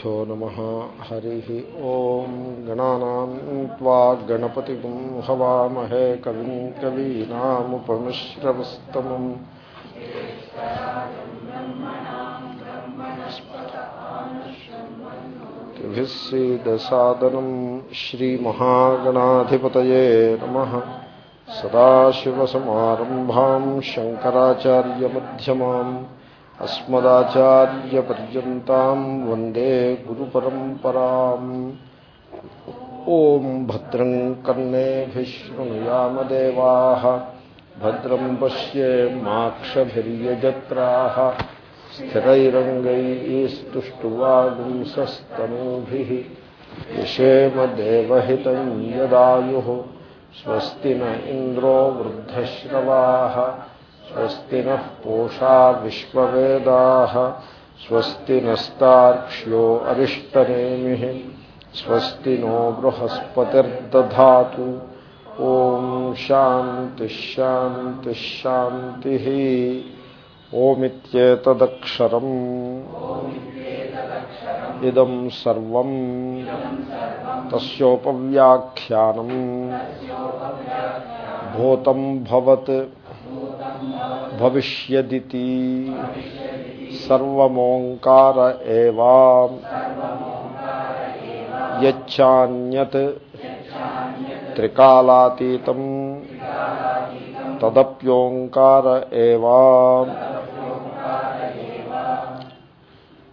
श्रीगुरुभ्यो नमः हरिः ॐ गणानां त्वा गणपतिगुं हवामहे कविं कवीनामुपमिश्रवस्तमम् तिभिः सीदसादनं श्रीमहागणाधिपतये नमः सदाशिवसमारम्भां शङ्कराचार्यमध्यमाम् अस्मदाचार्यपर्यता वंदे गुरुपरंपरा ओं भद्रं भद्रम् कर्णेभिशृणुयामदेवाः भद्रम पश्ये माक्षभिर्यजत्राः स्थिरैरङ्गैस्तुष्टुवागुंसस्तनूभिः यशेम देवित यदा स्वस्ति न इंद्रो वृद्धश्रवा। स्वस्ति नः पूषा स्वस्ति नस्तार्क्ष्यो अरिष्टनेमिः। स्वस्ति नो बृहस्पतिर्दधातु। ॐ शान्तिश्शान्तिश्शान्तिः ओमित्येतदक्षरम्। इदं सर्वं तस्योपव्याख्यानम्। भूतं भवत्। भविष्य सर्वोकार यान्यत्कालातीत तदप्योंकार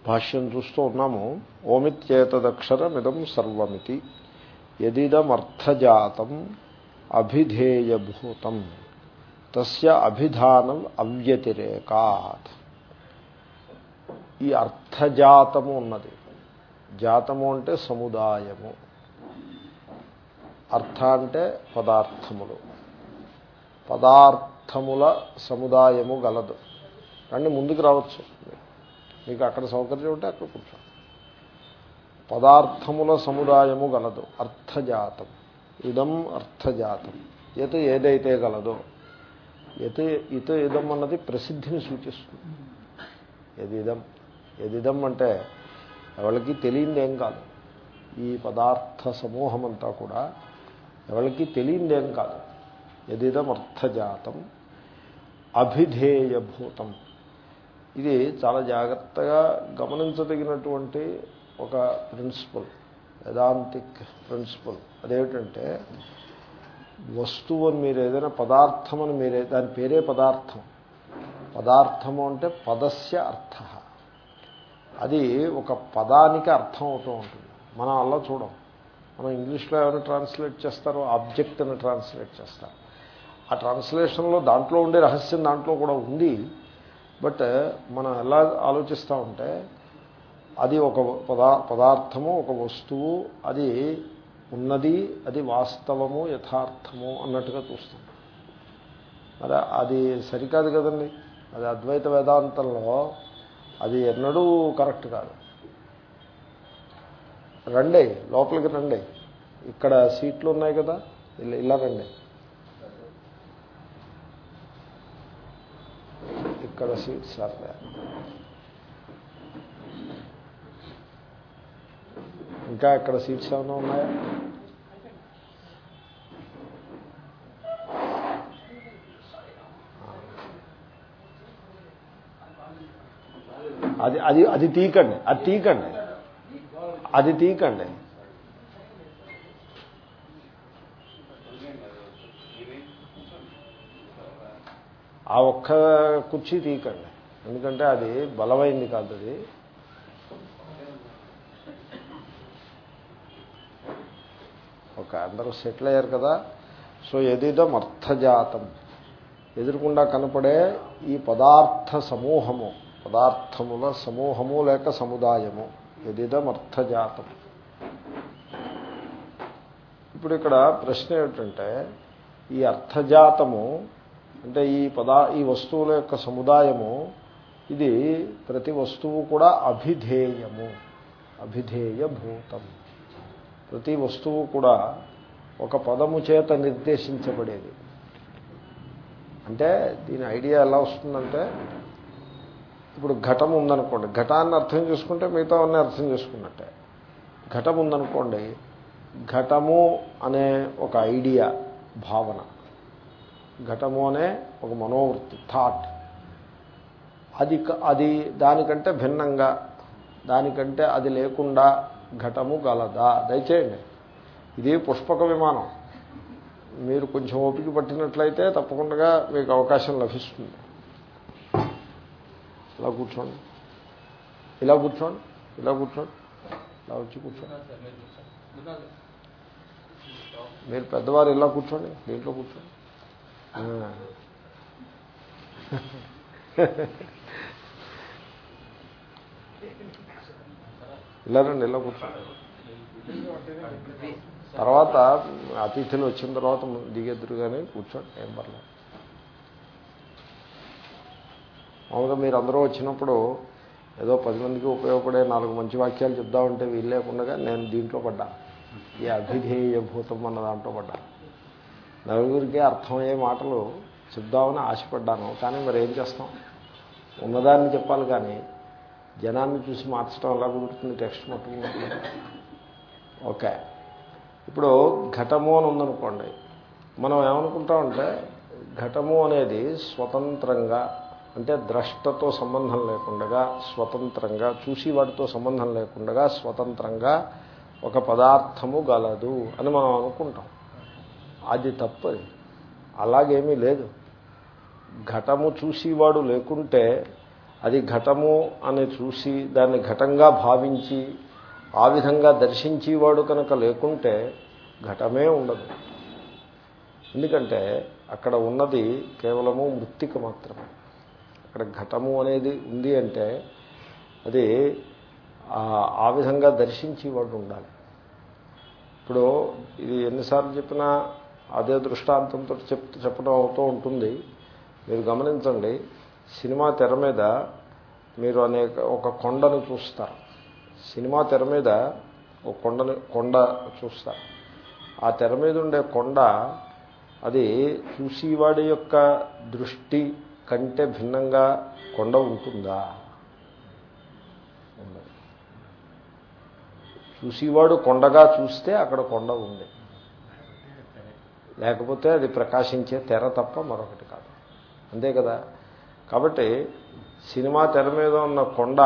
भाष्यं चूस्तों नम। ओमितेतदक्षरमिदर्वमीति यदिदमर्थजात अभिधेयभूतम। తస్య అభిధానం అవ్యతిరేకాత్. ఈ అర్థజాతము ఉన్నది. జాతము అంటే సముదాయము. అర్థ అంటే పదార్థములు. పదార్థముల సముదాయము గలదు. కానీ ముందుకు రావచ్చు. మీకు అక్కడ సౌకర్యం ఉంటే అక్కడ కూర్చో పదార్థముల సముదాయము గలదు. అర్థజాతం. ఇదం అర్థజాతం. ఎత ఏదైతే గలదో ఎత ఇత ఇదం అన్నది ప్రసిద్ధిని సూచిస్తుంది. ఎదిదం ఎదిదం అంటే ఎవరికి తెలియందేం కాదు. ఈ పదార్థ సమూహం అంతా కూడా ఎవరికి తెలియందేం కాదు. ఎదిదం అర్థజాతం. అభిధేయభూతం. ఇది చాలా జాగ్రత్తగా గమనించదగినటువంటి ఒక ప్రిన్సిపల్ వేదాంతిక్ ప్రిన్సిపల్. అదేమిటంటే వస్తువు అని మీరు ఏదైనా పదార్థం అని మీరే దాని పేరే పదార్థం. పదార్థము అంటే పదస్య అర్థ. అది ఒక పదానికి అర్థం అవుతూ ఉంటుంది. మనం అలా చూడం. మనం ఇంగ్లీష్లో ఏమైనా ట్రాన్స్లేట్ చేస్తారో ఆబ్జెక్ట్ అని ట్రాన్స్లేట్ చేస్తారు. ఆ ట్రాన్స్లేషన్లో దాంట్లో ఉండే రహస్యం దాంట్లో కూడా ఉంది. బట్ మనం ఎలా ఆలోచిస్తూ ఉంటే అది ఒక పదా పదార్థము ఒక వస్తువు అది ఉన్నది అది వాస్తవము యథార్థము అన్నట్టుగా చూస్తాం. మరి అది సరికాదు కదండి. అది అద్వైత వేదాంతంలో అది ఎన్నడూ కరెక్ట్ కాదు. రండి లోపలికి రండి. ఇక్కడ సీట్లు ఉన్నాయి కదా ఇలా రండి. ఇక్కడ సీట్స్ సార్ ఇంకా ఇక్కడ సీట్స్ ఏమైనా ఉన్నాయా? అది అది అది తీకండి అది తీకండి. అది తీకండి. ఆ ఒక్క కుర్చీ తీకండి. ఎందుకంటే అది బలమైంది కాదు అది ఒక అందరూ సెటిల్ అయ్యారు కదా. సో ఎదిదం అర్థజాతం. ఎదురుకుండా కనపడే ఈ పదార్థ సమూహము పదార్థముల సమూహము లేక సముదాయము ఎదిదం అర్థజాతం. ఇప్పుడు ఇక్కడ ప్రశ్న ఏమిటంటే ఈ అర్థజాతము అంటే ఈ పదా ఈ వస్తువుల యొక్క సముదాయము ఇది ప్రతి వస్తువు కూడా అభిధేయము అభిధేయభూతం ప్రతి వస్తువు కూడా ఒక పదము చేత నిర్దేశించబడేది. అంటే దీని ఐడియా ఎలా వస్తుందంటే ఇప్పుడు ఘటం ఉందనుకోండి ఘటాన్ని అర్థం చేసుకుంటే మిగతా అన్నీ అర్థం చేసుకున్నట్టే. ఘటం ఉందనుకోండి ఘటము అనే ఒక ఐడియా భావన. ఘటము అనే ఒక మనోవృత్తి థాట్. అది అది దానికంటే భిన్నంగా దానికంటే అది లేకుండా ఘటము గలదా? దయచేయండి. ఇది పుష్పక విమానం. మీరు కొంచెం ఓపిక పట్టినట్లయితే తప్పకుండా మీకు అవకాశం లభిస్తుంది. ఇలా కూర్చోండి. ఇలా కూర్చోండి. ఇలా కూర్చోండి. ఇలా వచ్చి కూర్చోండి. మీరు పెద్దవారు ఇలా కూర్చోండి. దీంట్లో కూర్చోండి. ఇలా రండి ఇలా కూర్చోండి తర్వాత అతిథులు వచ్చిన తర్వాత దిగెద్దురుగానే కూర్చోండి ఏం పర్లేదు. మామూలుగా మీరు అందరూ వచ్చినప్పుడు ఏదో పది మందికి ఉపయోగపడే నాలుగు మంచి వాక్యాలు చెప్దామంటే వీలు లేకుండా నేను దీంట్లో పడ్డా. ఈ అభిధేయభూతం అన్న దాంట్లో పడ్డా. నలుగురికి అర్థమయ్యే మాటలు చెప్దామని ఆశపడ్డాను. కానీ మరి ఏం చేస్తాం? ఉన్నదాన్ని చెప్పాలి కానీ జనాన్ని చూసి మార్చడం ఎలా కుదురుతుంది టెక్స్ట్ మొత్తం ఓకే. ఇప్పుడు ఘటము అని ఉందనుకోండి మనం ఏమనుకుంటామంటే ఘటము అనేది స్వతంత్రంగా అంటే ద్రష్టతో సంబంధం లేకుండా స్వతంత్రంగా చూసి వాటితో సంబంధం లేకుండా స్వతంత్రంగా ఒక పదార్థము గలదు అని మనం అనుకుంటాం. అది తప్పది. అలాగేమీ లేదు. ఘటము చూసేవాడు లేకుంటే అది ఘటము అని చూసి దాన్ని ఘటంగా భావించి ఆ విధంగా దర్శించేవాడు కనుక లేకుంటే ఘటమే ఉండదు. ఎందుకంటే అక్కడ ఉన్నది కేవలము మృత్తిక మాత్రమే. అక్కడ ఘటము అనేది ఉంది అంటే అది ఆ విధంగా దర్శించేవాడు ఉండాలి. ఇప్పుడు ఇది ఎన్నిసార్లు చెప్పినా అదే దృష్టాంతంతో చెప్ చెప్పడం అవుతూ ఉంటుంది. మీరు గమనించండి సినిమా తెర మీద మీరు అనేక ఒక కొండను చూస్తారు. సినిమా తెర మీద ఒక కొండను కొండ చూస్తారు. ఆ తెర మీద ఉండే కొండ అది చూసేవాడి యొక్క దృష్టి కంటే భిన్నంగా కొండ ఉంటుందా? ఉండదు. చూసేవాడు కొండగా చూస్తే అక్కడ కొండ ఉంది. లేకపోతే అది ప్రకాశించే తెర తప్ప మరొకటి కాదు. అంతే కదా? కాబట్టి సినిమా తెర మీద ఉన్న కొండ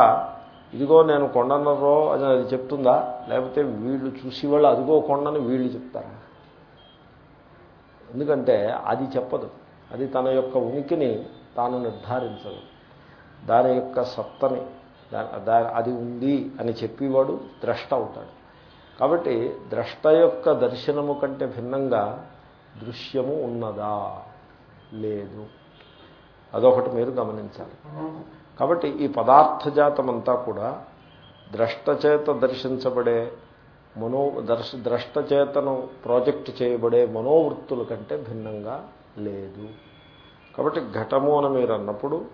ఇదిగో నేను కొండన్నరో అని అది చెప్తుందా? లేకపోతే వీళ్ళు చూసేవాళ్ళు అదిగో కొండని వీళ్ళు చెప్తారా? ఎందుకంటే అది చెప్పదు. అది తన యొక్క ఉనికిని తాను నిర్ధారించదు. దాని యొక్క సత్తని అది ఉంది అని చెప్పేవాడు ద్రష్ట అవుతాడు. కాబట్టి ద్రష్ట యొక్క దర్శనము కంటే భిన్నంగా దృశ్యము ఉన్నదా? లేదు. అదొకటి మీరు గమనించాలి. కాబట్టి ఈ పదార్థజాతమంతా కూడా ద్రష్టచేత దర్శించబడే మనో దర్శ ద్రష్టచేతను ప్రాజెక్ట్ చేయబడే మనోవృత్తుల కంటే భిన్నంగా లేదు. కాబట్టి ఘటము అని మీరు అన్నప్పుడు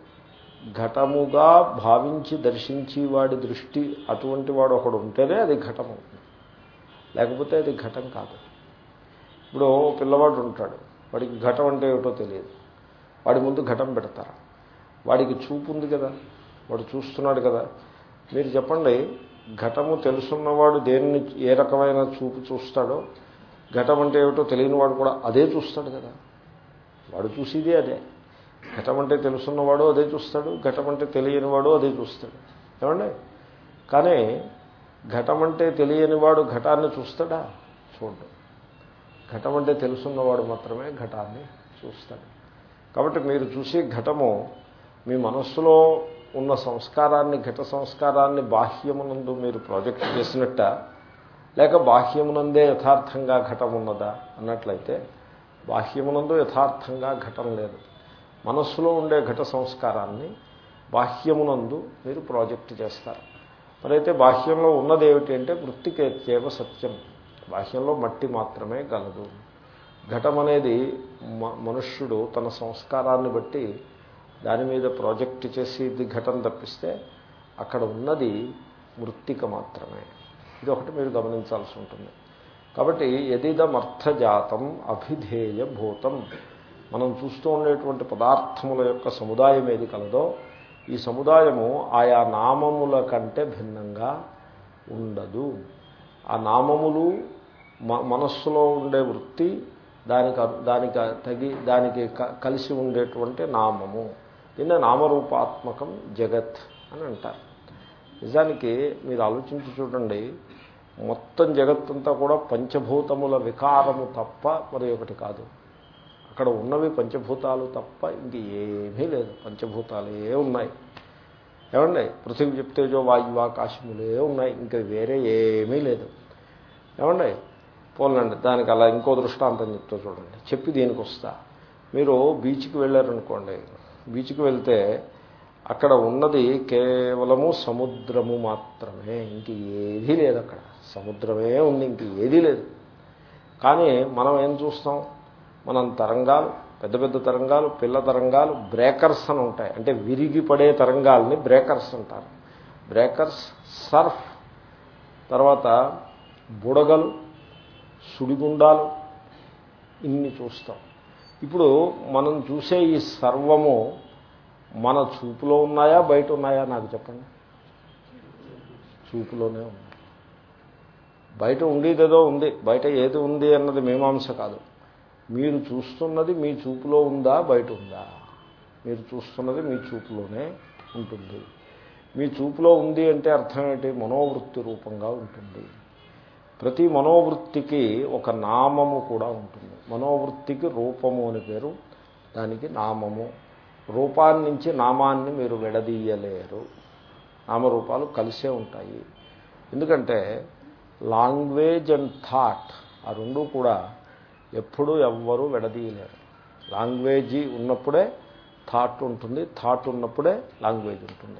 ఘటముగా భావించి దర్శించి వాడి దృష్టి అటువంటి వాడు ఒకడు ఉంటేనే అది ఘటము. లేకపోతే అది ఘటం కాదు. ఇప్పుడు పిల్లవాడు ఉంటాడు. వాడికి ఘటం అంటే ఏమిటో తెలియదు. వాడి ముందు ఘటం పెడతారు? వాడికి చూపు ఉంది కదా వాడు చూస్తున్నాడు కదా. మీరు చెప్పండి ఘటము తెలుసున్నవాడు దేన్ని ఏ రకమైన చూపు చూస్తాడో ఘటం అంటే ఏమిటో తెలియని వాడు కూడా అదే చూస్తాడు కదా. వాడు చూసేదే అదే. ఘటం అంటే తెలుసున్నవాడు అదే చూస్తాడు ఘటం అంటే తెలియని వాడు అదే చూస్తాడు. ఏమండి? కానీ ఘటం అంటే తెలియని వాడు ఘటాన్ని చూస్తాడా? చూడు ఘటం అంటే తెలుసున్నవాడు మాత్రమే ఘటాన్ని చూస్తాడు. కాబట్టి మీరు చూసే ఘటము మీ మనస్సులో ఉన్న సంస్కారాన్ని ఘట సంస్కారాన్ని బాహ్యమునందు మీరు ప్రాజెక్ట్ చేసినట్ట? లేక బాహ్యమునందే యథార్థంగా ఘటం ఉన్నదా? అన్నట్లయితే బాహ్యమునందు యథార్థంగా ఘటం లేదు. మనస్సులో ఉండే ఘట సంస్కారాన్ని బాహ్యమునందు మీరు ప్రాజెక్ట్ చేస్తారు. మరైతే బాహ్యంలో ఉన్నది ఏమిటి అంటే వృత్తికేత్యేవ సత్యం. బాహ్యంలో మట్టి మాత్రమే గలదు. ఘటం అనేది మనుష్యుడు తన సంస్కారాన్ని బట్టి దాని మీద ప్రాజెక్ట్ చేసి ఇది ఘటం తప్పిస్తే అక్కడ ఉన్నది మృత్తిక మాత్రమే. ఇది ఒకటి మీరు గమనించాల్సి ఉంటుంది. కాబట్టి ఎదిదమర్థజాతం అభిధేయ భూతం మనం చూస్తూ ఉండేటువంటి పదార్థముల యొక్క సముదాయం ఏది కలదో ఈ సముదాయము ఆయా నామముల కంటే భిన్నంగా ఉండదు. ఆ నామములు మనస్సులో ఉండే వృత్తి దానికి దానికి తగి దానికి కలిసి ఉండేటువంటి నామము. దీన్ని నామరూపాత్మకం జగత్ అని అంటారు. నిజానికి మీరు ఆలోచించి చూడండి మొత్తం జగత్తంతా కూడా పంచభూతముల వికారము తప్ప మరి ఒకటి కాదు. అక్కడ ఉన్నవి పంచభూతాలు తప్ప ఇంక ఏమీ లేదు. పంచభూతాలే ఉన్నాయి. ఏమండి? పృథివీ చెప్తేజో వాయువాకాశములే ఉన్నాయి. ఇంకా వేరే ఏమీ లేదు. ఏమండి? పోలండి దానికి అలా ఇంకో దృష్టాంతం చెప్తూ చూడండి. చెప్పి దీనికి వస్తా. మీరు బీచ్కి వెళ్ళారనుకోండి బీచ్కి వెళ్తే అక్కడ ఉన్నది కేవలము సముద్రము మాత్రమే ఇంక ఏదీ లేదు అక్కడ. సముద్రమే ఉంది ఇంక ఏదీ లేదు. కానీ మనం ఏం చూస్తాం? మనం తరంగాలు పెద్ద పెద్ద తరంగాలు పిల్ల తరంగాలు బ్రేకర్స్ అని ఉంటాయి. అంటే విరిగి పడే తరంగాల్ని బ్రేకర్స్ అంటారు. బ్రేకర్స్ సర్ఫ్ తర్వాత బుడగలు సుడిగుండాలు. ఇన్ని చూస్తాం. ఇప్పుడు మనం చూసే ఈ సర్వము మన చూపులో ఉన్నాయా బయట ఉన్నాయా నాకు చెప్పండి? చూపులోనే ఉంది. బయట ఉండేదేదో ఉంది బయట ఏది ఉంది అన్నది మీమాంస కాదు. మీరు చూస్తున్నది మీ చూపులో ఉందా బయట ఉందా? మీరు చూస్తున్నది మీ చూపులోనే ఉంటుంది. మీ చూపులో ఉంది అంటే అర్థం ఏంటి? మనోవృత్తి రూపంగా ఉంటుంది. ప్రతి మనోవృత్తికి ఒక నామము కూడా ఉంటుంది. మనోవృత్తికి రూపము అని పేరు దానికి నామము. రూపాన్ని నుంచి నామాన్ని మీరు విడదీయలేరు. నామరూపాలు కలిసే ఉంటాయి. ఎందుకంటే లాంగ్వేజ్ అండ్ థాట్ ఆ రెండు కూడా ఎప్పుడూ ఎవ్వరూ విడదీయలేరు. లాంగ్వేజీ ఉన్నప్పుడే థాట్ ఉంటుంది థాట్ ఉన్నప్పుడే లాంగ్వేజ్ ఉంటుంది.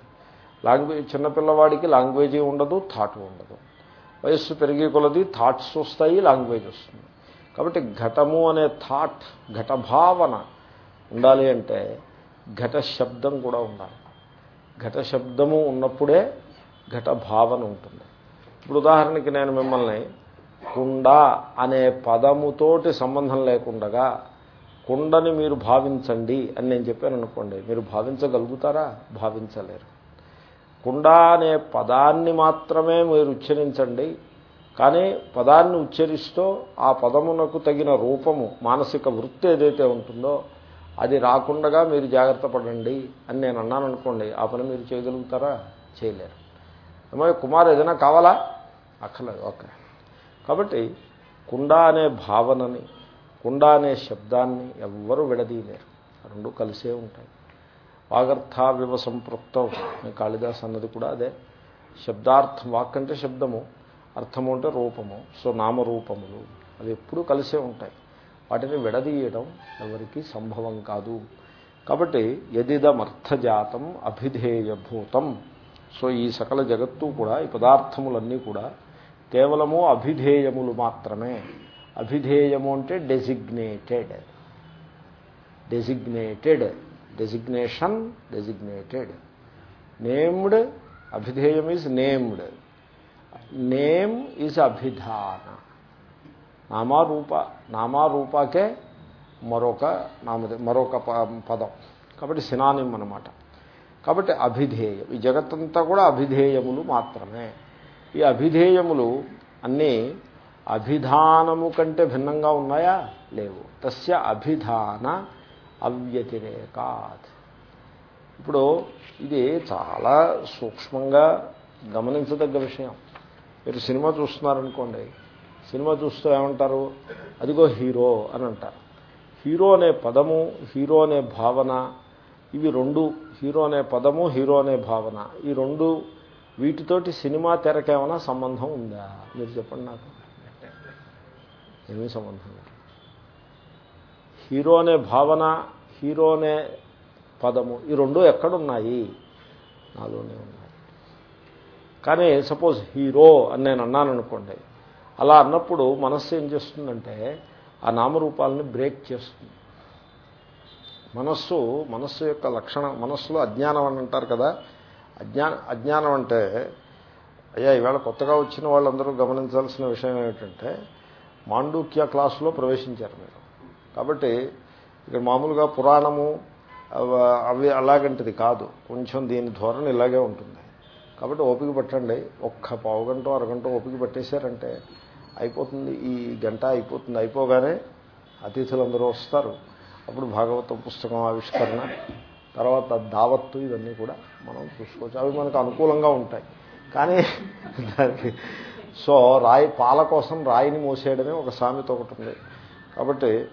లాంగ్వేజ్ చిన్నపిల్లవాడికి లాంగ్వేజీ ఉండదు థాట్ ఉండదు. వయస్సు పెరిగే కొలది థాట్స్ వస్తాయి లాంగ్వేజ్ వస్తుంది. కాబట్టి ఘటము అనే థాట్ ఘటభావన ఉండాలి అంటే ఘట శబ్దం కూడా ఉండాలి. ఘట శబ్దము ఉన్నప్పుడే ఘట భావన ఉంటుంది. ఇప్పుడు ఉదాహరణకి నేను మిమ్మల్ని కుండ అనే పదముతోటి సంబంధం లేకుండగా కుండని మీరు భావించండి అని నేను చెప్పాను అనుకోండి. మీరు భావించగలుగుతారా? భావించలేరు. కుండ అనే పదాన్ని మాత్రమే మీరు ఉచ్చరించండి. కానీ పదాన్ని ఉచ్చరిస్తూ ఆ పదమునకు తగిన రూపము మానసిక వృత్తి ఏదైతే ఉంటుందో అది రాకుండా మీరు జాగ్రత్త పడండి అని నేను అన్నాను అనుకోండి. ఆ పని మీరు చేయగలుగుతారా? చేయలేరు. ఏమో కుమార్ ఏదైనా కావాలా? అక్కర్లేదు. ఓకే. కాబట్టి కుండ అనే భావనని కుండ అనే శబ్దాన్ని ఎవ్వరూ విడదీయలేరు. రెండు కలిసే ఉంటాయి. వాగర్థావివ సంపృక్తం కాళిదాస్ అన్నది కూడా అదే. శబ్దార్థం వాక్ అంటే శబ్దము అర్థము అంటే రూపము. సో నామరూపములు. అవి ఎప్పుడూ కలిసే ఉంటాయి. వాటిని విడదీయడం ఎవరికి సంభవం కాదు. కాబట్టి ఎదిదమర్థజాతం అభిధేయభూతం. సో ఈ సకల జగత్తు కూడా ఈ పదార్థములన్నీ కూడా కేవలము అభిధేయములు మాత్రమే. అభిధేయము అంటే designated designated designation designated named అభిధేయం is named name is అభిధాన నామారూప నామారూపకే మరొక నామదే మరొక పదం కాబట్టి సినానిం అనమాట కాబట్టి అభిధేయం ఈ జగత్తంతా కూడా అభిధేయములు మాత్రమే ఈ అభిధేయములు అన్నీ అభిధానము కంటే భిన్నంగా ఉన్నాయా లేవు తస్య అభిధాన అవ్యతిరేకాత్. ఇప్పుడు ఇది చాలా సూక్ష్మంగా గమనించదగ్గ విషయం. మీరు సినిమా చూస్తున్నారనుకోండి సినిమా చూస్తూ ఏమంటారు? అదిగో హీరో అని అంటారు. హీరో అనే పదము హీరో అనే భావన ఇవి రెండు హీరో అనే పదము హీరో అనే భావన ఈ రెండు వీటితోటి సినిమా తెరకేమైనా సంబంధం ఉందా? మీరు చెప్పండి నాకు. ఏమీ సంబంధం లేదు. హీరో అనే భావన హీరో అనే పదము ఈ రెండు ఎక్కడున్నాయి? నాలోనే ఉన్నాయి. కానీ సపోజ్ హీరో అని నేను అన్నాను అనుకోండి అలా అన్నప్పుడు మనస్సు ఏం చేస్తుందంటే ఆ నామరూపాలని బ్రేక్ చేస్తుంది. మనస్సు మనస్సు యొక్క లక్షణం మనస్సులో అజ్ఞానం అని అంటారు కదా అజ్ఞా అజ్ఞానం అంటే అయ్యా ఈవేళ కొత్తగా వచ్చిన వాళ్ళందరూ గమనించాల్సిన విషయం ఏమిటంటే మాండూక్య క్లాసులో ప్రవేశించారు మీరు. కాబట్టి ఇక్కడ మామూలుగా పురాణము అవ- అవి అలాగంటిది కాదు. కొంచెం దీని ధోరణి ఇలాగే ఉంటుంది. కాబట్టి ఓపిక పట్టండి. ఒక్క పావు గంట అరగంట ఓపిక పట్టేశారంటే అయిపోతుంది. ఈ గంట అయిపోతుంది. అయిపోగానే అతిథులందరూ వస్తారు. అప్పుడు భాగవతం పుస్తకం ఆవిష్కరణ తర్వాత దావత్తు ఇవన్నీ కూడా మనం చూసుకోవచ్చు. అవి మనకు అనుకూలంగా ఉంటాయి. కానీ దానికి సో రాయి పాల కోసం రాయిని మోసేయడమే ఒక సామెత ఒకటి ఉంది. కాబట్టి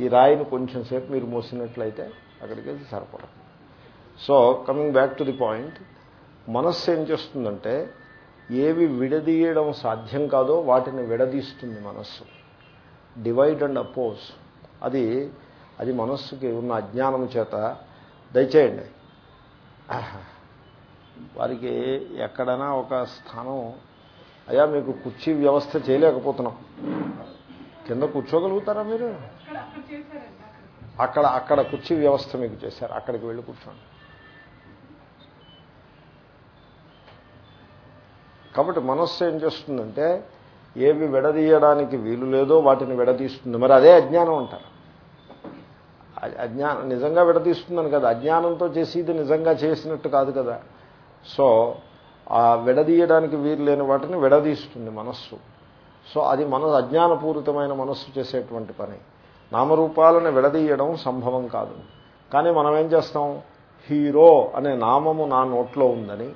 ఈ రాయిని కొంచెం సేపు మీరు మోసినట్లయితే అక్కడికి వెళ్ళి సరిపడదు. So coming back to the point మనస్సు ఏం చేస్తుందంటే ఏవి విడదీయడం సాధ్యం కాదో వాటిని విడదీస్తుంది మనస్సు. డివైడ్ అండ్ అపోజ్ అది అది మనస్సుకి ఉన్న అజ్ఞానం చేత దయచేయండి. వారికి ఎక్కడైనా ఒక స్థానం అయ్యా మీకు కుర్చీ వ్యవస్థ చేయలేకపోతున్నాం. కింద కూర్చోగలుగుతారా మీరు? అక్కడ అక్కడ. కుర్చీ వ్యవస్థ మీకు చేశారు. అక్కడికి వెళ్ళి కూర్చోండి. కాబట్టి మనస్సు ఏం చేస్తుందంటే ఏవి విడదీయడానికి వీలు లేదో వాటిని విడదీస్తుంది. మరి అదే అజ్ఞానం అంటారు. అజ్ఞానం నిజంగా విడదీస్తుందని కదా. అజ్ఞానంతో చేసేది నిజంగా చేసినట్టు కాదు కదా. సో ఆ విడదీయడానికి వీలు లేని వాటిని విడదీస్తుంది మనస్సు. సో అది మన అజ్ఞానపూరితమైన మనస్సు చేసేటువంటి పని. నామరూపాలను విడదీయడం సంభవం కాదు. కానీ మనం ఏం చేస్తాం? హీరో అనే నామము నా నోట్లో ఉందని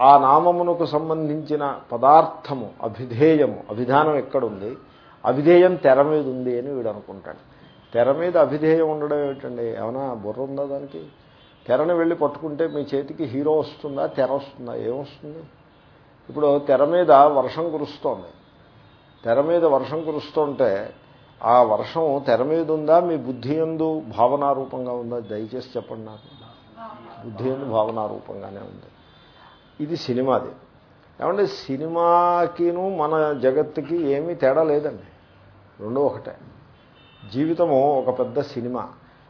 ఆ నామమునకు సంబంధించిన పదార్థము అభిధేయము అభిధానం ఎక్కడుంది? అభిధేయం తెర మీద ఉంది అని వీడు అనుకుంటాడు. తెర మీద అభిధేయం ఉండడం ఏమిటండి? ఏమైనా బుర్ర ఉందా దానికి? తెరని వెళ్ళి పట్టుకుంటే మీ చేతికి హీరో వస్తుందా? తెర వస్తుందా? ఏమొస్తుంది ఇప్పుడు తెర మీద వర్షం కురుస్తోంది. తెర మీద వర్షం కురుస్తుంటే ఆ వర్షం తెర మీద ఉందా? మీ బుద్ధి ఎందు భావనారూపంగా ఉందా? దయచేసి చెప్పండి నాకు. బుద్ధి ఎందు భావనారూపంగానే ఉంది. ఇది సినిమాది. ఏమంటే సినిమాకిను మన జగత్తుకి ఏమీ తేడా లేదండి. రెండో ఒకటే. జీవితము ఒక పెద్ద సినిమా.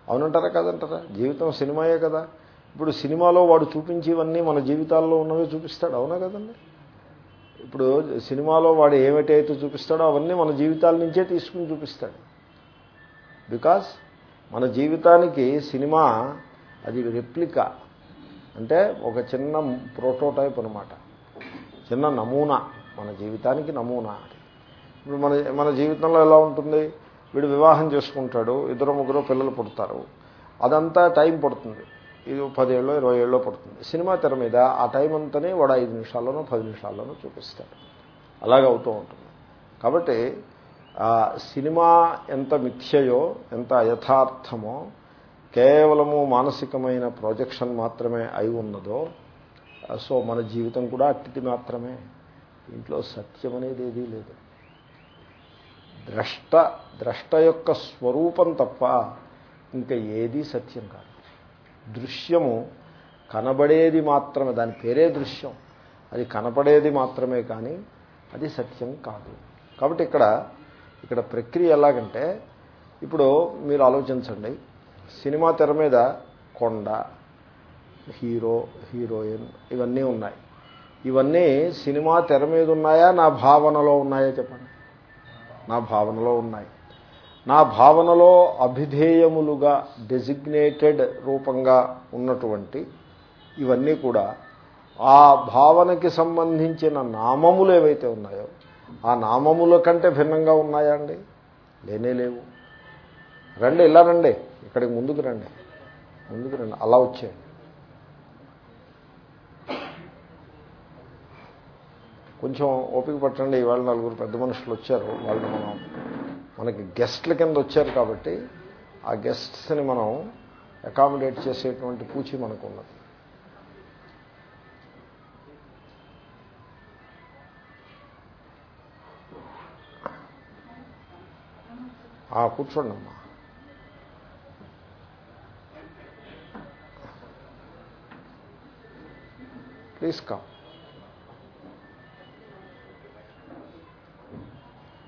అవునంటారా కదంటారా? జీవితం సినిమాయే కదా. ఇప్పుడు సినిమాలో వాడు చూపించేవన్నీ మన జీవితాల్లో ఉన్నవే చూపిస్తాడు. అవునా కదండి? ఇప్పుడు సినిమాలో వాడు ఏమిటైతే చూపిస్తాడో అవన్నీ మన జీవితాల నుంచే తీసుకుని చూపిస్తాడు. బికాస్ మన జీవితానికి సినిమా అది రెప్లికా. అంటే ఒక చిన్న ప్రోటోటైప్ అనమాట చిన్న నమూనా. మన జీవితానికి నమూనా ఇప్పుడు మన మన జీవితంలో ఎలా ఉంటుంది? వీడు వివాహం చేసుకుంటాడు ఇద్దరు ముగ్గురు పిల్లలు పుడతారు. అదంతా టైం పడుతుంది. ఇది పదేళ్ళు ఇరవై ఏళ్ళలో పడుతుంది. సినిమా తెర మీద ఆ టైం అంతనే వాడు ఐదు నిమిషాల్లోనో పది నిమిషాల్లోనో చూపిస్తాడు. అలాగే అవుతూ ఉంటుంది. కాబట్టి సినిమా ఎంత మిథ్యయో ఎంత యథార్థమో కేవలము మానసికమైన ప్రొజెక్షన్ మాత్రమే అయి ఉన్నదో సో మన జీవితం కూడా అట్టిది మాత్రమే. ఇంట్లో సత్యం అనేది ఏదీ లేదు. ద్రష్ట ద్రష్ట యొక్క స్వరూపం తప్ప ఇంకా ఏదీ సత్యం కాదు. దృశ్యము కనబడేది మాత్రమే దాని పేరే దృశ్యం. అది కనపడేది మాత్రమే కానీ అది సత్యం కాదు. కాబట్టి ఇక్కడ ఇక్కడ ప్రక్రియ ఎలాగంటే ఇప్పుడు మీరు ఆలోచించండి. సినిమా తెర మీద కొండ హీరో హీరోయిన్ ఇవన్నీ ఉన్నాయి. ఇవన్నీ సినిమా తెర మీద ఉన్నాయా? నా భావనలో ఉన్నాయా చెప్పండి. నా భావనలో ఉన్నాయి. నా భావనలో అభిధేయములుగా డెసిగ్నేటెడ్ రూపంగా ఉన్నటువంటి ఇవన్నీ కూడా ఆ భావనకి సంబంధించిన నామములు ఏవైతే ఉన్నాయో ఆ నామముల కంటే భిన్నంగా ఉన్నాయా అండి? లేనే లేవు. రండి ఇలా రండి. ఇక్కడికి ముందుకు రండి. ముందుకు రండి. అలా వచ్చేయండి. కొంచెం ఓపిక పట్టండి. ఇవాళ నలుగురు పెద్ద మనుషులు వచ్చారు. వాళ్ళని మనం మనకి గెస్ట్ల కింద వచ్చారు కాబట్టి ఆ గెస్ట్స్ని మనం అకామిడేట్ చేసేటువంటి పూచి మనకు ఉన్నది ఆ, కూర్చోండి అమ్మా ప్లీజ్ కమ్.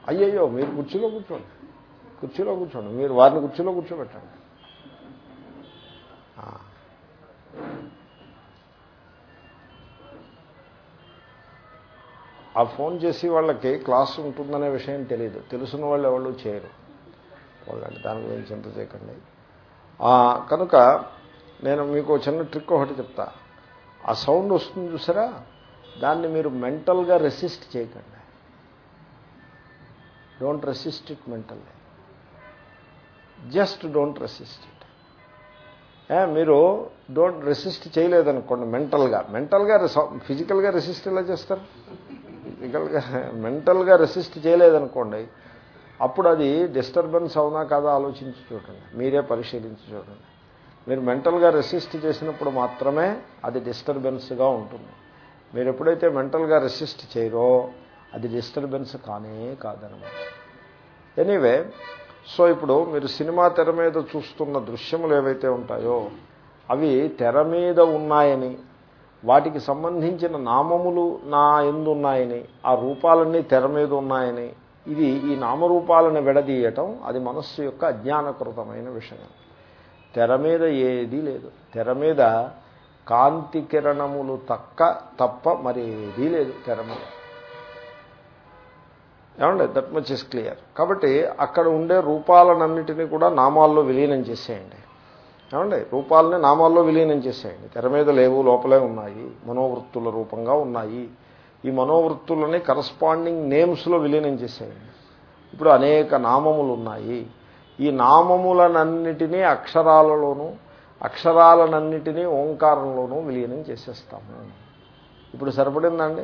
అయ్యయ్యో మీరు కుర్చీలో కూర్చోండి. కుర్చీలో కూర్చోండి. మీరు వారిని కుర్చీలో కూర్చోబెట్టండి. ఆ. ఫోన్ చేసి వాళ్ళకి క్లాస్ ఉంటుందనే విషయం తెలియదు తెలుసున్న వాళ్ళు ఎవరు చేయరు. వాళ్ళంటే దాని గురించి చింత చేయకండి. కనుక నేను మీకు చిన్న ట్రిక్ ఒకటి చెప్తా. ఆ సౌండ్ వస్తుంది చూసారా? దాన్ని మీరు మెంటల్గా రెసిస్ట్ చేయకండి. Don't resist it mentally just don't resist it మీరు డోంట్ రెసిస్ట్ చేయలేదనుకోండి మెంటల్గా మెంటల్గా ఫిజికల్గా రెసిస్ట్ ఎలా చేస్తారు? ఫిజికల్గా మెంటల్గా రెసిస్ట్ చేయలేదనుకోండి అప్పుడు అది డిస్టర్బెన్స్ అవునా కాదా ఆలోచించి చూడండి. మీరే పరిశీలించి చూడండి. మీరు మెంటల్గా రెసిస్ట్ చేసినప్పుడు మాత్రమే అది డిస్టర్బెన్స్గా ఉంటుంది. మీరు ఎప్పుడైతే మెంటల్గా రెసిస్ట్ చేయరో అది డిస్టర్బెన్స్ కానే కాదనమాట. ఎనీవే సో ఇప్పుడు మీరు సినిమా తెర మీద చూస్తున్న దృశ్యములు ఏవైతే ఉంటాయో అవి తెర మీద ఉన్నాయని వాటికి సంబంధించిన నామములు నా ఎందున్నాయని ఆ రూపాలన్నీ తెర మీద ఉన్నాయని ఇది ఈ నామరూపాలను విడదీయటం అది మనస్సు యొక్క అజ్ఞానకృతమైన విషయం. తెర మీద ఏదీ లేదు. తెర మీద కాంతి కిరణములు తక్క తప్ప మరి ఏదీ లేదు తెర మీద. ఏమండి? దట్ మచ్ ఇస్ క్లియర్ కాబట్టి అక్కడ ఉండే రూపాలన్నింటినీ కూడా నామాల్లో విలీనం చేసేయండి. ఏమండి? రూపాలని నామాల్లో విలీనం చేసేయండి. తెర మీద లేవు లోపలే ఉన్నాయి మనోవృత్తుల రూపంగా ఉన్నాయి. ఈ మనోవృత్తులని కరస్పాండింగ్ నేమ్స్లో విలీనం చేసేయండి. ఇప్పుడు అనేక నామములు ఉన్నాయి ఈ నామములనన్నిటినీ అక్షరాలలోనూ అక్షరాలనన్నిటినీ ఓంకారంలోనూ విలీనం చేసేస్తాము. ఇప్పుడు సరిపడిందండి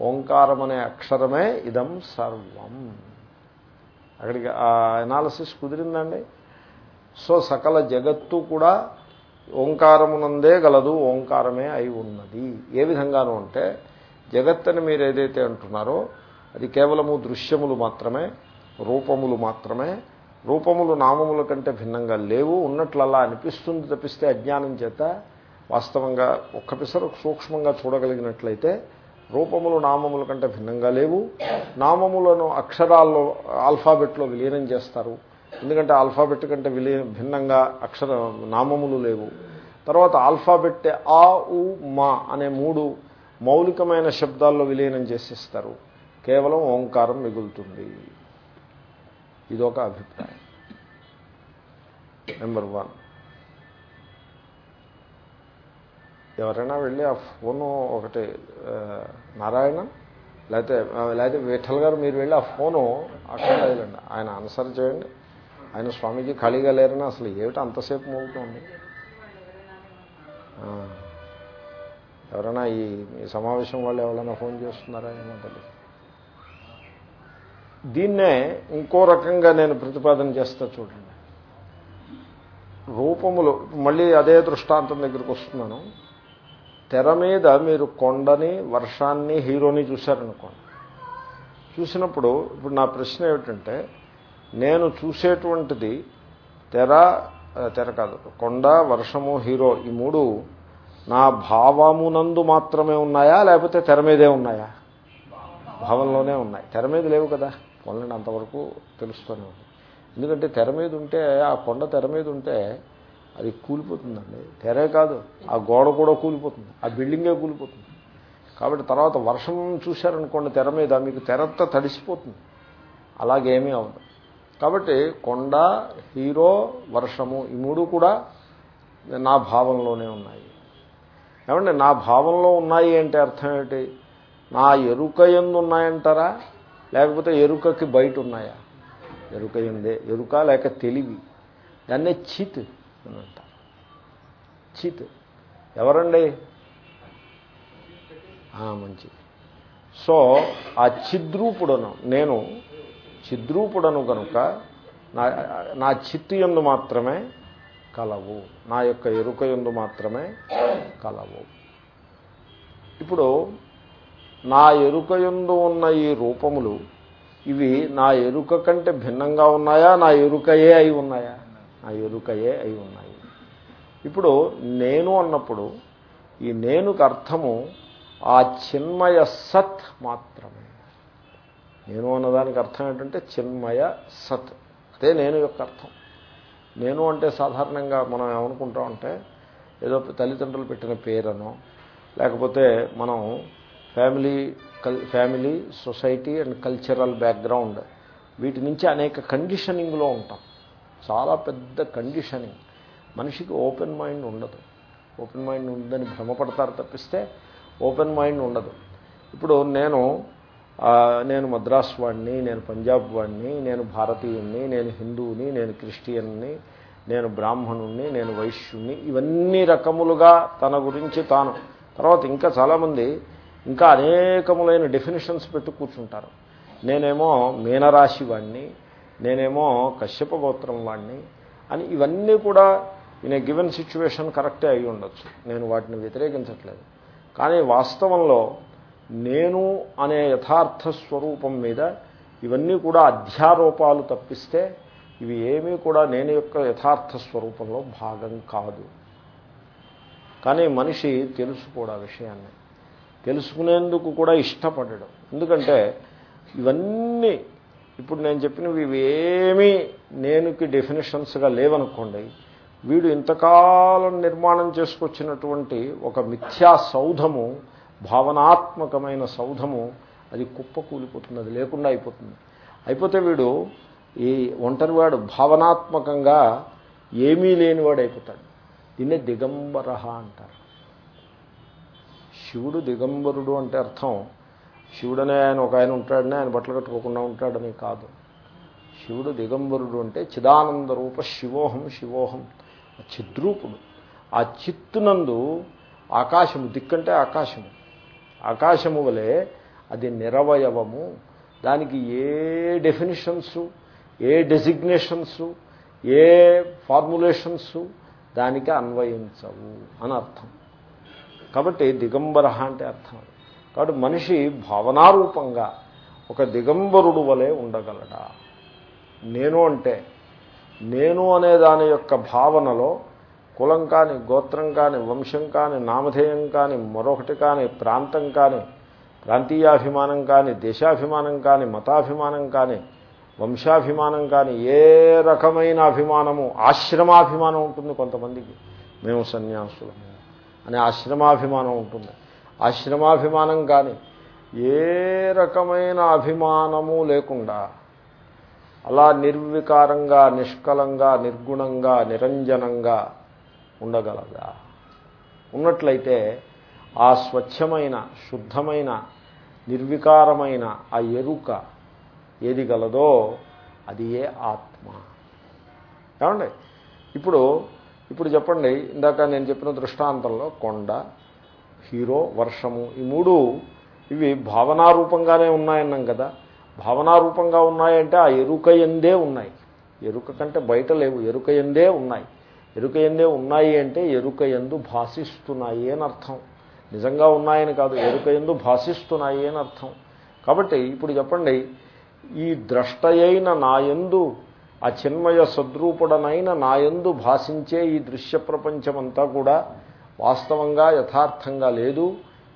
ఓంకారం అనే అక్షరమే ఇదం సర్వం. అక్కడికి ఆ ఎనాలసిస్ కుదిరిందండి. సో సకల జగత్తు కూడా ఓంకారమునందే గలదు ఓంకారమే అయి ఉన్నది. ఏ విధంగానూ అంటే జగత్తని మీరు ఏదైతే అంటున్నారో అది కేవలము దృశ్యములు మాత్రమే రూపములు మాత్రమే. రూపములు నామముల కంటే భిన్నంగా లేవు. ఉన్నట్లు అలా అనిపిస్తుంది తప్పిస్తే అజ్ఞానం చేత వాస్తవంగా ఒక్క పిసరు సూక్ష్మంగా చూడగలిగినట్లయితే రూపములు నామముల కంటే భిన్నంగా లేవు. నామములను అక్షరాల్లో ఆల్ఫాబెట్లో విలీనం చేస్తారు. ఎందుకంటే ఆల్ఫాబెట్ కంటే విలీ భిన్నంగా అక్షర నామములు లేవు. తర్వాత ఆల్ఫాబెట్ ఆ ఉ మా అనే మూడు మౌలికమైన శబ్దాల్లో విలీనం చేసేస్తారు. కేవలం ఓంకారం మిగులుతుంది. ఇదొక అభిప్రాయం. నెంబర్ వన్ ఎవరైనా వెళ్ళి ఆ ఫోను ఒకటి నారాయణ లేకపోతే లేకపోతే విఠల్ గారు మీరు వెళ్ళి ఆ ఫోను అక్కడ వదిలండి ఆయన ఆన్సర్ చేయండి. ఆయన స్వామీజీ ఖాళీగా లేరని అసలు ఏమిటి అంతసేపు మోగుతుంది? ఎవరైనా ఈ సమావేశం వాళ్ళు ఎవరైనా ఫోన్ చేస్తున్నారా ఏమో తెలియదు దీన్నే ఇంకో రకంగా నేను ప్రతిపాదన చేస్తా చూడండి. రూపములు మళ్ళీ అదే దృష్టాంతం దగ్గరికి వస్తున్నాను. తెర మీద మీరు కొండని వర్షాన్ని హీరోని చూశారనుకోండి. చూసినప్పుడు ఇప్పుడు నా ప్రశ్న ఏమిటంటే నేను చూసేటువంటిది తెర తెర కాదు కొండ వర్షము హీరో ఈ మూడు నా భావమునందు మాత్రమే ఉన్నాయా లేకపోతే తెర మీదే ఉన్నాయా? భావంలోనే ఉన్నాయి. తెర మీద లేవు కదా. పొందండి అంతవరకు తెలుస్తూనే ఉంది. ఎందుకంటే తెర మీద ఉంటే ఆ కొండ తెర మీద ఉంటే అది కూలిపోతుందండి. తెరే కాదు ఆ గోడ కూడా కూలిపోతుంది ఆ బిల్డింగే కూలిపోతుంది. కాబట్టి తర్వాత వర్షం చూశారనుకోండి తెర మీద మీకు తెరంతా తడిసిపోతుంది. అలాగేమీ అవ్వదు. కాబట్టి కొండ హీరో వర్షము ఈ మూడు కూడా నా భావంలోనే ఉన్నాయి. ఏమంటే నా భావంలో ఉన్నాయి అంటే అర్థం ఏంటి? నా ఎరుక ఎందు ఉన్నాయంటారా? లేకపోతే ఎరుకకి బయట ఉన్నాయా? ఎరుక ఎందే ఎరుక లేక తెలివి. దాన్నే చిత్. అని అంటారు చిత్. ఎవరండి? మంచిది సో ఆ చిద్రూపుడను నేను చిద్రూపుడను కనుక నా నా చిత్తు ఎందు మాత్రమే కలవు. నా యొక్క ఎరుక ఎందు మాత్రమే కలవు. ఇప్పుడు నా ఎరుక ఎందు ఉన్న ఈ రూపములు ఇవి నా ఎరుక కంటే భిన్నంగా ఉన్నాయా? నా ఎరుకయే అయి ఉన్నాయా? ఆ ఎరుకయే అయి ఉన్నాయి. ఇప్పుడు నేను అన్నప్పుడు ఈ నేనుకు అర్థము ఆ చిన్మయ సత్ మాత్రమే. నేను అన్నదానికి అర్థం ఏంటంటే చిన్మయ సత్. అదే నేను యొక్క అర్థం. నేను అంటే సాధారణంగా మనం ఏమనుకుంటామంటే ఏదో తల్లిదండ్రులు పెట్టిన పేరనో లేకపోతే మనం ఫ్యామిలీ కల్ family society and cultural background వీటి నుంచి అనేక కండిషనింగ్లో ఉంటాం. చాలా పెద్ద కండిషనింగ్ మనిషికి ఓపెన్ మైండ్ ఉండదు. ఓపెన్ మైండ్ ఉందని భ్రమపడతారు తప్పిస్తే ఓపెన్ మైండ్ ఉండదు. ఇప్పుడు నేను నేను మద్రాస్ వాడిని నేను పంజాబ్ వాడిని నేను భారతీయుణ్ణి నేను హిందువుని నేను క్రిస్టియన్ని నేను బ్రాహ్మణుణ్ణి నేను వైశ్యుణ్ణి ఇవన్నీ రకములుగా తన గురించి తాను. తర్వాత ఇంకా చాలామంది ఇంకా అనేకములైన డెఫినేషన్స్ పెట్టు కూర్చుంటారు. నేనేమో మీనరాశి వాడిని నేనేమో కశ్యప గోత్రం వాడిని అని ఇవన్నీ కూడా ఇన్ ఏ గివెన్ సిచ్యువేషన్ కరెక్టే అయి ఉండొచ్చు. నేను వాటిని వ్యతిరేకించట్లేదు. కానీ వాస్తవంలో నేను అనే యథార్థ స్వరూపం మీద ఇవన్నీ కూడా అధ్యారోపాలు తప్పిస్తే ఇవి ఏమీ కూడా నేను యొక్క యథార్థ స్వరూపంలో భాగం కాదు. కానీ మనిషి తెలుసుకోడు ఆ విషయాన్ని. తెలుసుకునేందుకు కూడా ఇష్టపడడం. ఎందుకంటే ఇవన్నీ ఇప్పుడు నేను చెప్పినవి ఇవేమీ నేనుకి డెఫినేషన్స్గా లేవనుకోండి వీడు ఇంతకాలం నిర్మాణం చేసుకొచ్చినటువంటి ఒక మిథ్యా సౌధము భావనాత్మకమైన సౌధము అది కుప్ప కూలిపోతుంది అది లేకుండా అయిపోతుంది. అయిపోతే వీడు ఈ ఒంటరివాడు భావనాత్మకంగా ఏమీ లేనివాడు అయిపోతాడు. దీన్నే దిగంబర అంటారు. శివుడు దిగంబరుడు అంటే అర్థం శివుడనే ఆయన ఒక ఆయన ఉంటాడని ఆయన బట్టలు కట్టుకోకుండా ఉంటాడని కాదు. శివుడు దిగంబరుడు అంటే చిదానంద రూప శివోహం శివోహం. చిద్రూపుడు. ఆ చిత్తునందు ఆకాశము దిక్కంటే ఆకాశము. ఆకాశము వలె అది నిరవయవము. దానికి ఏ డెఫినిషన్స్ ఏ డెసిగ్నేషన్స్ ఏ ఫార్ములేషన్స్ దానికి అన్వయించవు అని అర్థం కాబట్టి దిగంబర అంటే అర్థం కాబట్టి మనిషి భావనారూపంగా ఒక దిగంబరుడు వలె ఉండగలడా నేను అంటే నేను అనే దాని యొక్క భావనలో కులం కాని గోత్రం కాని వంశం కాని నామధేయం కాని మరొకటి కాని ప్రాంతం కాని ప్రాంతీయాభిమానం కాని దేశాభిమానం కాని మతాభిమానం కాని వంశాభిమానం కానీ ఏ రకమైన అభిమానము ఆశ్రమాభిమానం ఉంటుంది కొంతమందికి. మేము సన్యాసులము అనే ఆశ్రమాభిమానం ఉంటుంది. ఆశ్రమాభిమానం కానీ ఏ రకమైన అభిమానము లేకుండా అలా నిర్వికారంగా నిష్కలంగా నిర్గుణంగా నిరంజనంగా ఉండగలదా? ఉన్నట్లయితే ఆ స్వచ్ఛమైన శుద్ధమైన నిర్వికారమైన ఆ ఎరుక ఏది గలదో అది ఏ ఆత్మ. ఏమండి? ఇప్పుడు ఇప్పుడు చెప్పండి. ఇందాక నేను చెప్పిన దృష్టాంతంలో కొండ హీరో వర్షము ఈ మూడు ఇవి భావనారూపంగానే ఉన్నాయన్నాం కదా. భావనారూపంగా ఉన్నాయంటే ఆ ఎరుక ఎందే ఉన్నాయి. ఎరుక కంటే బయట లేవు ఎరుక ఎందే ఉన్నాయి. ఎరుక ఎందే ఉన్నాయి అంటే ఎరుక ఎందు భాషిస్తున్నాయి అని అర్థం. నిజంగా ఉన్నాయని కాదు ఎరుక ఎందు భాషిస్తున్నాయి అని అర్థం. కాబట్టి ఇప్పుడు చెప్పండి ఈ ద్రష్టయైన నాయందు ఆ చిన్మయ సద్రూపుడనైన నాయందు భాషించే ఈ దృశ్య ప్రపంచమంతా కూడా వాస్తవంగా యథార్థంగా లేదు.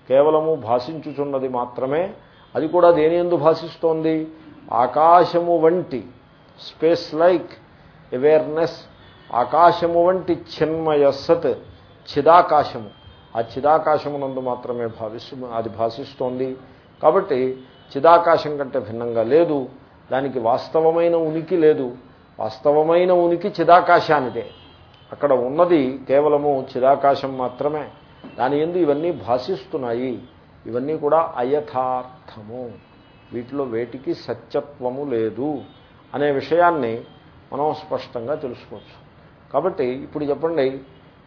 కేవలము భాషించుచున్నది మాత్రమే. అది కూడా దేని ఎందు భాషిస్తోంది? ఆకాశము వంటి స్పేస్ లైక్ అవేర్నెస్ ఆకాశము వంటి చిన్మయ సత్ చిదాకాశము. ఆ చిదాకాశమునందు మాత్రమే భావిస్తు అది భాషిస్తోంది. కాబట్టి చిదాకాశం కంటే భిన్నంగా లేదు. దానికి వాస్తవమైన ఉనికి లేదు. వాస్తవమైన ఉనికి చిదాకాశానిదే. అక్కడ ఉన్నది కేవలము చిరాకాశం మాత్రమే. దాని ఎందు ఇవన్నీ భాషిస్తున్నాయి ఇవన్నీ కూడా అయథార్థము. వీటిలో వేటికి సత్యత్వము లేదు అనే విషయాన్ని మనం స్పష్టంగా తెలుసుకోవచ్చు. కాబట్టి ఇప్పుడు చెప్పండి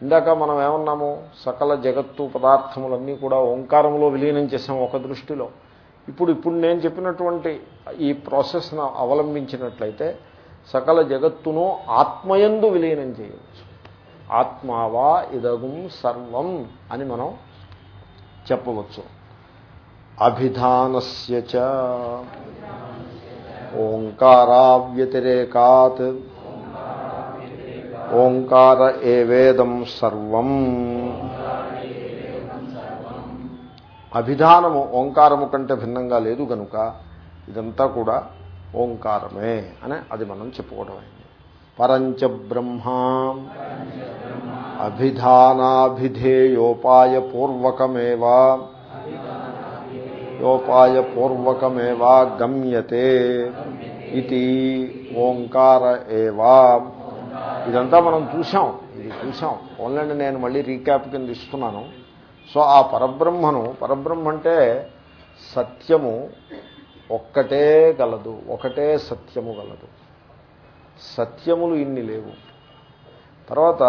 ఇందాక మనం ఏమన్నాము? సకల జగత్తు పదార్థములన్నీ కూడా ఓంకారంలో విలీనం చేసాం ఒక దృష్టిలో. ఇప్పుడు ఇప్పుడు నేను చెప్పినటువంటి ఈ ప్రాసెస్ను అవలంబించినట్లయితే సకల జగత్తును ఆత్మయందు విలీనం చేయవచ్చు ఆత్మావా ఇదగుం సర్వం అని మనం చెప్పవచ్చు. అభిధానస్య ఓంకారా వ్యతిరేకాత్ ఓంకార ఏవేదం సర్వం. అభిధానము ఓంకారము కంటే భిన్నంగా లేదు కనుక ఇదంతా కూడా ఓంకారమే అని అది మనం చెప్పుకోవడం అయింది పరంచ బ్రహ్మా అభిధానాభిధేయోపాయపూర్వకమేవా. యోపాయపూర్వకమేవా గమ్యతే ఇది ఓంకార ఏవా. ఇదంతా మనం చూసాం ఇది చూసాం ఓన్లండి నేను మళ్ళీ రీక్యాప్ కింద ఇస్తున్నాను. సో ఆ పరబ్రహ్మను పరబ్రహ్మ అంటే సత్యము ఒక్కటే గలదు ఒకటే సత్యము గలదు. సత్యములు ఇన్ని లేవు. తర్వాత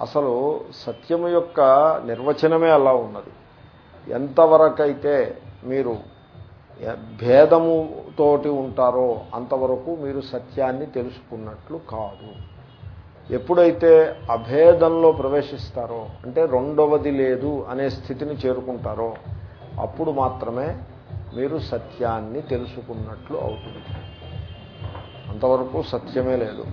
అసలు సత్యము యొక్క నిర్వచనమే అలా ఉన్నది. ఎంతవరకైతే మీరు భేదముతోటి ఉంటారో అంతవరకు మీరు సత్యాన్ని తెలుసుకున్నట్లు కాదు. ఎప్పుడైతే అభేదంలో ప్రవేశిస్తారో అంటే రెండవది లేదు అనే స్థితిని చేరుకుంటారో అప్పుడు మాత్రమే మీరు సత్యాన్ని తెలుసుకున్నట్లు అవుతుంది. అంతవరకు సత్యమే లేదు.